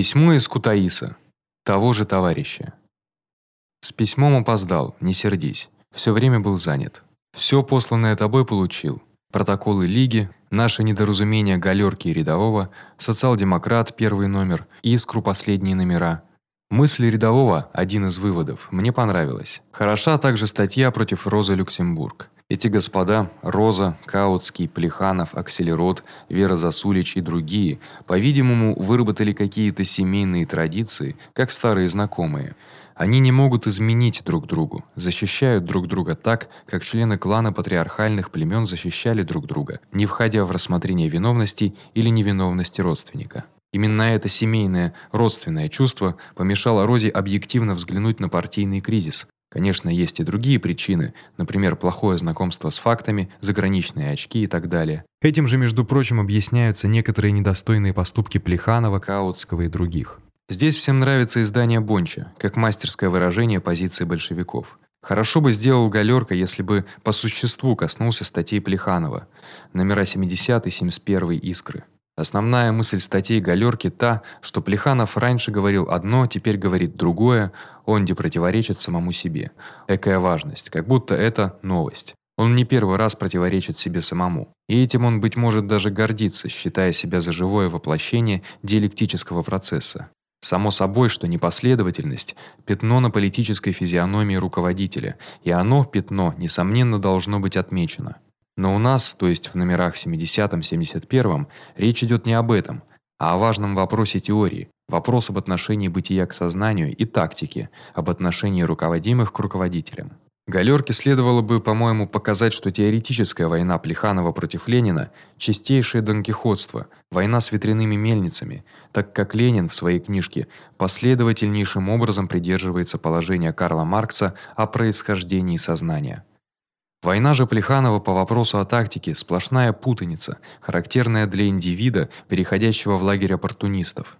Письмо из Кутаиса. Того же товарища. С письмом опоздал, не сердись. Всё время был занят. Всё посланное тобой получил. Протоколы лиги, наши недоразумения галёрки и рядового, социал-демократ первый номер, искру последние номера. Мысли рядового один из выводов. Мне понравилось. Хороша также статья против Розы Люксембург. Эти господа Роза, Каутский, Плеханов, Акселерот, Вера Засулич и другие, по-видимому, выработали какие-то семейные традиции, как старые знакомые. Они не могут изменить друг другу, защищают друг друга так, как члены клана патриархальных племён защищали друг друга, не входя в рассмотрение виновности или невиновности родственника. Именно это семейное, родственное чувство помешало Розе объективно взглянуть на партийный кризис, Конечно, есть и другие причины, например, плохое знакомство с фактами, заграничные очки и так далее. Этим же, между прочим, объясняются некоторые недостойные поступки Плеханова, Каутского и других. Здесь всем нравится издание Бонча, как мастерское выражение позиции большевиков. Хорошо бы сделал Галёрка, если бы по существу коснулся статей Плеханова. Номера 70 и 71 Искры. Основная мысль статей Галёрки та, что Плеханов раньше говорил одно, теперь говорит другое, он де противоречит самому себе. Экая важность, как будто это новость. Он не первый раз противоречит себе самому. И этим он быть может даже гордится, считая себя за живое воплощение диалектического процесса. Само собой, что непоследовательность пятно на политической физиономии руководителя, и оно пятно несомненно должно быть отмечено. Но у нас, то есть в номерах 70-71, речь идёт не об этом, а о важном вопросе теории, вопрос об отношении бытия к сознанию и тактике, об отношении руководимых к руководителям. Галёрке следовало бы, по-моему, показать, что теоретическая война Плеханова против Ленина чистейшее донкихотство, война с ветряными мельницами, так как Ленин в своей книжке последовательнейшим образом придерживается положения Карла Маркса о происхождении сознания. Война же Плеханова по вопросу о тактике сплошная путаница, характерная для индивида, переходящего в лагерь оппортунистов.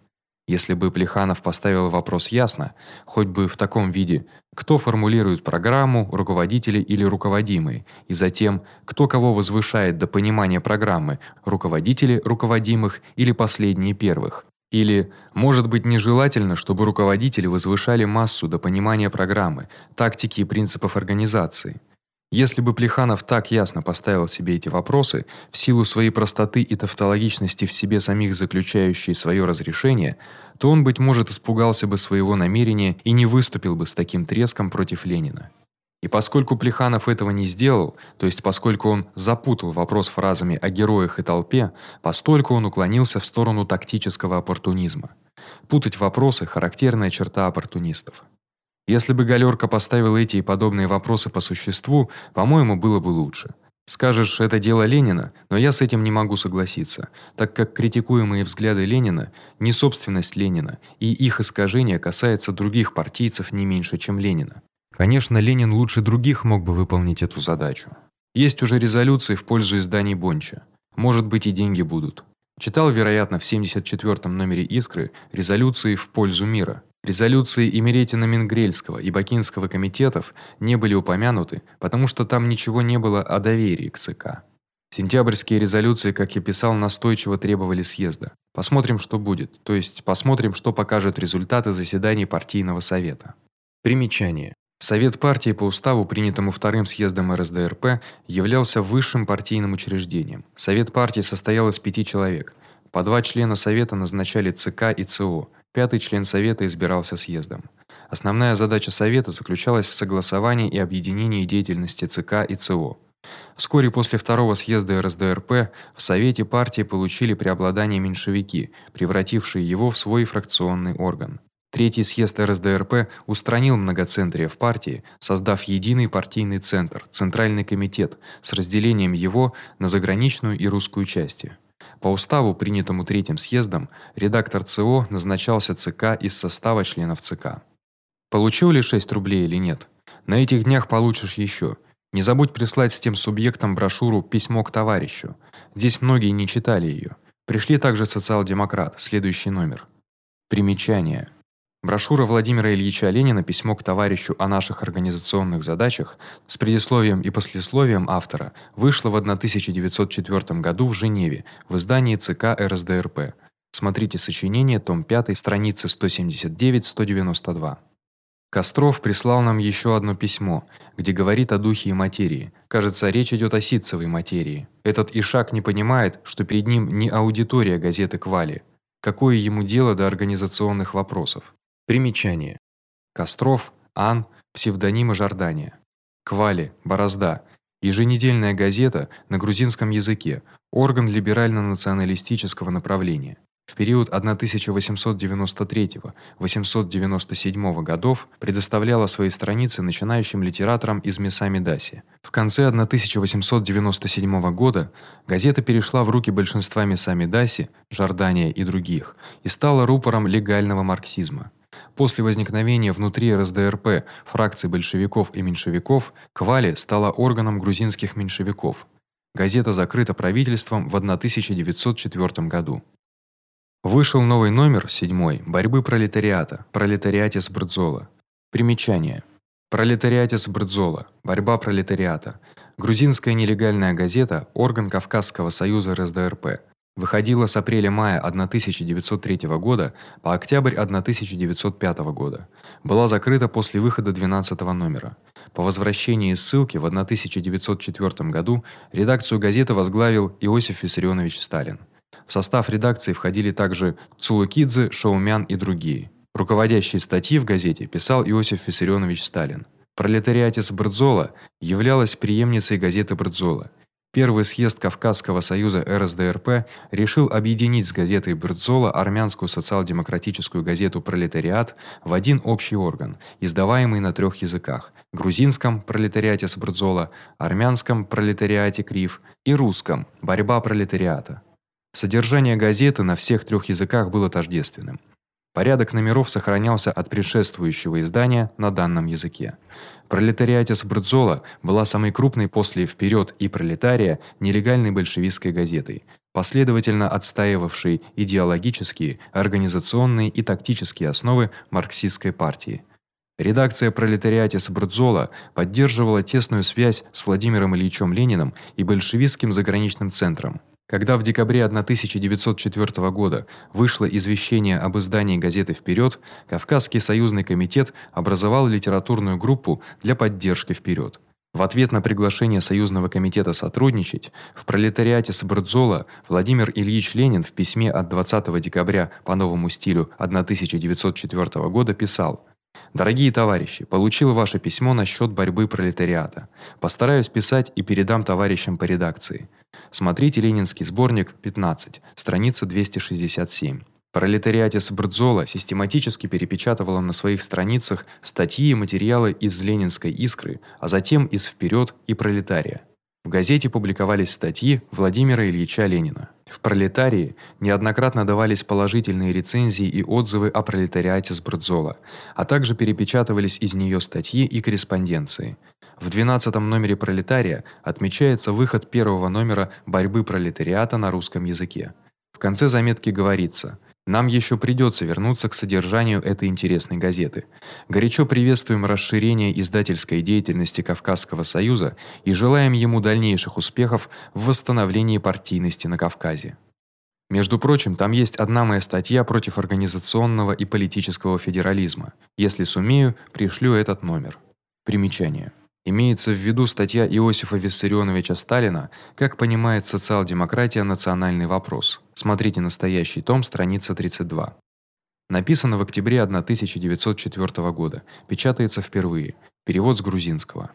Если бы Плеханов поставил вопрос ясно, хоть бы в таком виде: кто формулирует программу, руководители или руководимые, и затем, кто кого возвышает до понимания программы, руководители руководимых или последние первых. Или, может быть, нежелательно, чтобы руководители возвышали массу до понимания программы, тактики и принципов организации. Если бы Плеханов так ясно поставил себе эти вопросы, в силу своей простоты и тавтологичности в себе самих заключающей своё разрешение, то он быть может испугался бы своего намерения и не выступил бы с таким треском против Ленина. И поскольку Плеханов этого не сделал, то есть поскольку он запутал вопрос фразами о героях и толпе, постольку он уклонился в сторону тактического оппортунизма. Путать вопросы характерная черта оппортунистов. Если бы Галёрка поставил эти и подобные вопросы по существу, по-моему, было бы лучше. Скажешь, это дело Ленина, но я с этим не могу согласиться, так как критикуемые взгляды Ленина не собственность Ленина, и их искажение касается других партийцев не меньше, чем Ленина. Конечно, Ленин лучше других мог бы выполнить эту задачу. Есть уже резолюции в пользу изданий Бонча. Может быть, и деньги будут. Читал, вероятно, в 74-м номере Искры резолюции в пользу мира. Резолюции Имеретина-Мингрельского и Бакинского комитетов не были упомянуты, потому что там ничего не было о доверии к ЦК. Сентябрьские резолюции, как я писал, настойчиво требовали съезда. Посмотрим, что будет. То есть посмотрим, что покажут результаты заседаний партийного совета. Примечание: Совет партии по уставу, принятому вторым съездом РСДРП, являлся высшим партийным учреждением. Совет партии состоял из пяти человек. По два члена совета назначали ЦК и ЦО. Пятый член совета избирался съездом. Основная задача совета заключалась в согласовании и объединении деятельности ЦК и ЦО. Вскоре после второго съезда РСДРП в совете партии получили преобладание меньшевики, превратившие его в свой фракционный орган. Третий съезд РСДРП устранил многоцентрие в партии, создав единый партийный центр, Центральный комитет, с разделением его на заграничную и русскую части. По уставу, принятому третьим съездом, редактор ЦО назначался ЦК из состава членов ЦК. Получил ли 6 рублей или нет? На этих днях получишь ещё. Не забудь прислать с тем субъектом брошюру Письмо к товарищу. Здесь многие не читали её. Пришли также социал-демократ, следующий номер. Примечание: Брошюра Владимира Ильича Ленина Письмо к товарищу о наших организационных задачах с предисловием и послесловием автора вышла в 1904 году в Женеве в издании ЦК РСДРП. Смотрите сочинение, том 5, страницы 179-192. Костров прислал нам еще одно письмо, где говорит о духе и материи. Кажется, речь идет о ситцевой материи. Этот Ишак не понимает, что перед ним не аудитория газеты Квали. Какое ему дело до организационных вопросов? Примечание. Костров, Ан, псевдонима Жордания. Квали, Борозда. Еженедельная газета на грузинском языке, орган либерально-националистического направления. В период 1893-897 годов предоставляла свои страницы начинающим литераторам из Месамидаси. В конце 1897 года газета перешла в руки большинства Месамидаси, Жордания и других и стала рупором легального марксизма. После возникновения внутри РСДРП фракций большевиков и меньшевиков Квали стала органом грузинских меньшевиков. Газета закрыта правительством в 1904 году. Вышел новый номер, седьмой, борьбы пролетариата, пролетариатис Брдзола. Примечание. Пролетариатис Брдзола. Борьба пролетариата. Грузинская нелегальная газета, орган Кавказского союза РСДРП. Выходила с апреля-мая 1903 года по октябрь 1905 года. Была закрыта после выхода 12 номера. По возвращении из ссылки в 1904 году редакцию газеты возглавил Иосиф Виссарионович Сталин. В состав редакции входили также Цулукидзе, Шаумян и другие. Руководящие статьи в газете писал Иосиф Виссарионович Сталин. Пролетариатис Брдзола являлась преемницей газеты Брдзола. Первый съезд Кавказского союза РСДРП решил объединить с газетой Брдзола армянскую социал-демократическую газету Пролетариат в один общий орган, издаваемый на трех языках: грузинском Пролетариате Брдзола, армянском Пролетариате Крив и русском Борьба пролетариата. Содержание газеты на всех трех языках было тождественным. Порядок номеров сохранялся от предшествующего издания на данном языке. Пролетариатис Брдзола была самой крупной после Вперед и Пролетария нелегальной большевистской газетой, последовательно отстаивавшей идеологические, организационные и тактические основы марксистской партии. Редакция Пролетариатис Брдзола поддерживала тесную связь с Владимиром Ильичем Лениным и большевистским заграничным центром. Когда в декабре 1904 года вышло извещение об издании газеты Вперед, Кавказский союзный комитет образовал литературную группу для поддержки Вперед. В ответ на приглашение союзного комитета сотрудничать, в пролетариате Сбрдзола Владимир Ильич Ленин в письме от 20 декабря по новому стилю 1904 года писал: Дорогие товарищи, получил ваше письмо насчет борьбы пролетариата. Постараюсь писать и передам товарищам по редакции. Смотрите Ленинский сборник 15, страница 267. Пролетариатис Брдзола систематически перепечатывала на своих страницах статьи и материалы из Ленинской Искры, а затем из Вперед и Пролетария. В газете публиковались статьи Владимира Ильича Ленина. В Пролетарии неоднократно давались положительные рецензии и отзывы о пролетариате с Брдзола, а также перепечатывались из неё статьи и корреспонденции. В 12 номере Пролетария отмечается выход первого номера борьбы пролетариата на русском языке. В конце заметки говорится: нам ещё придётся вернуться к содержанию этой интересной газеты. Горячо приветствуем расширение издательской деятельности Кавказского союза и желаем ему дальнейших успехов в восстановлении партийности на Кавказе. Между прочим, там есть одна моя статья против организационного и политического федерализма. Если сумею, пришлю этот номер. Примечание. Имеется в виду статья Иосифа Виссарионовича Сталина Как понимает социал-демократия национальный вопрос. Смотрите настоящий том, страница 32. Написано в октябре 1904 года. Печатается впервые. Перевод с грузинского.